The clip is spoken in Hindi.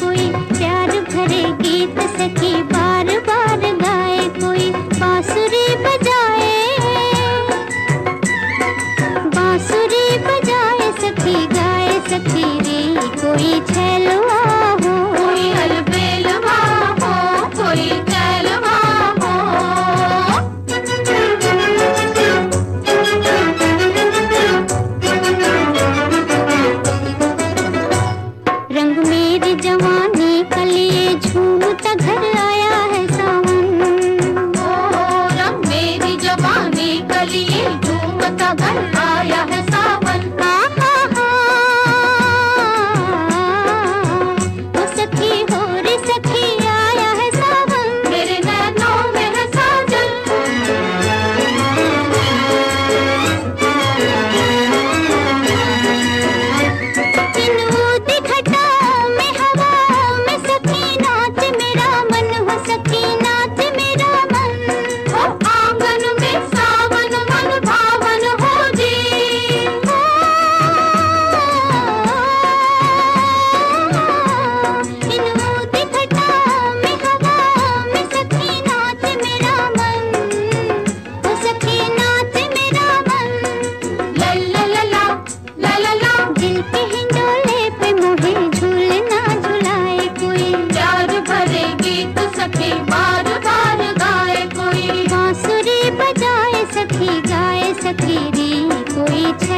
恋 मेरी जवानी का लिए आया है सावन। मेरी जवानी का लिए झूमता we take.